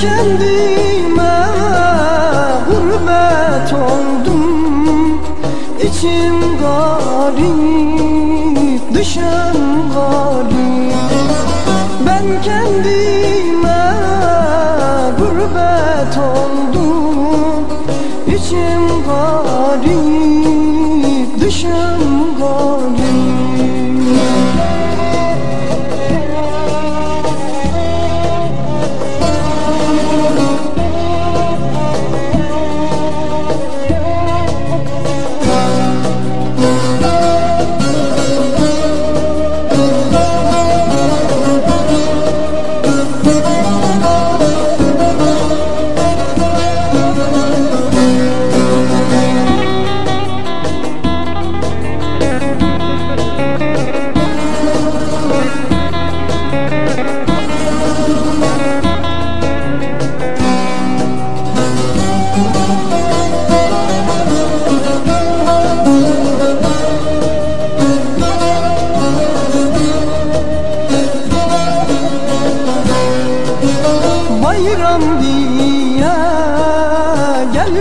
Kendime gurbet oldum. İçim garip, dışım garip. Ben kendime gurbet oldum. İçim garip, dışım garip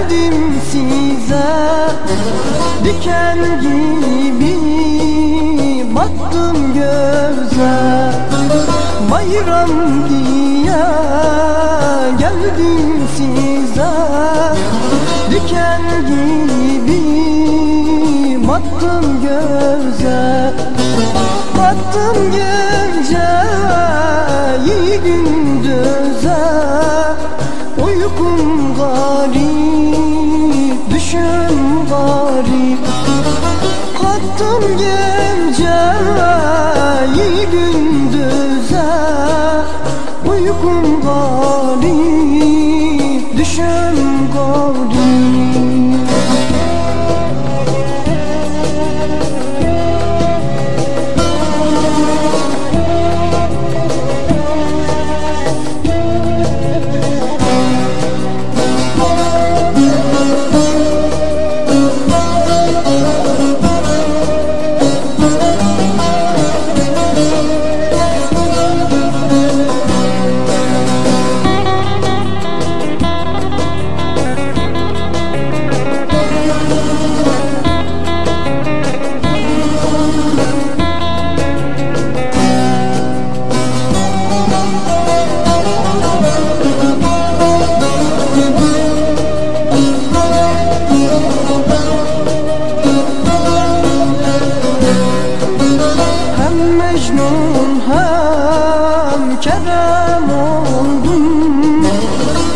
geldim size Diken gibi. Baktım göze Bayram diye. Geldim size Diken gibi. Baktım göze Baktım geceyi gündüze Uykum you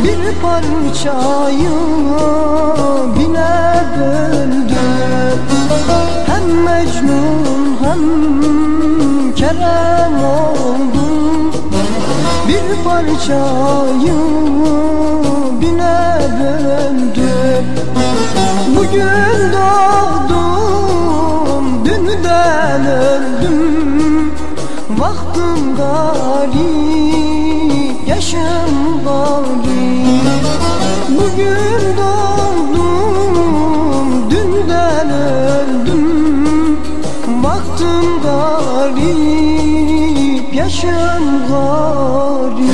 Bir parçayı bine böldüm Hem Mecnun hem Kerem oldum Bir parçayı bine böldüm Bugün doğdum dünden öldüm. Vaktim garip yaşım garip Bugün doğdum dünden öldüm. Vaktim garip yaşım garip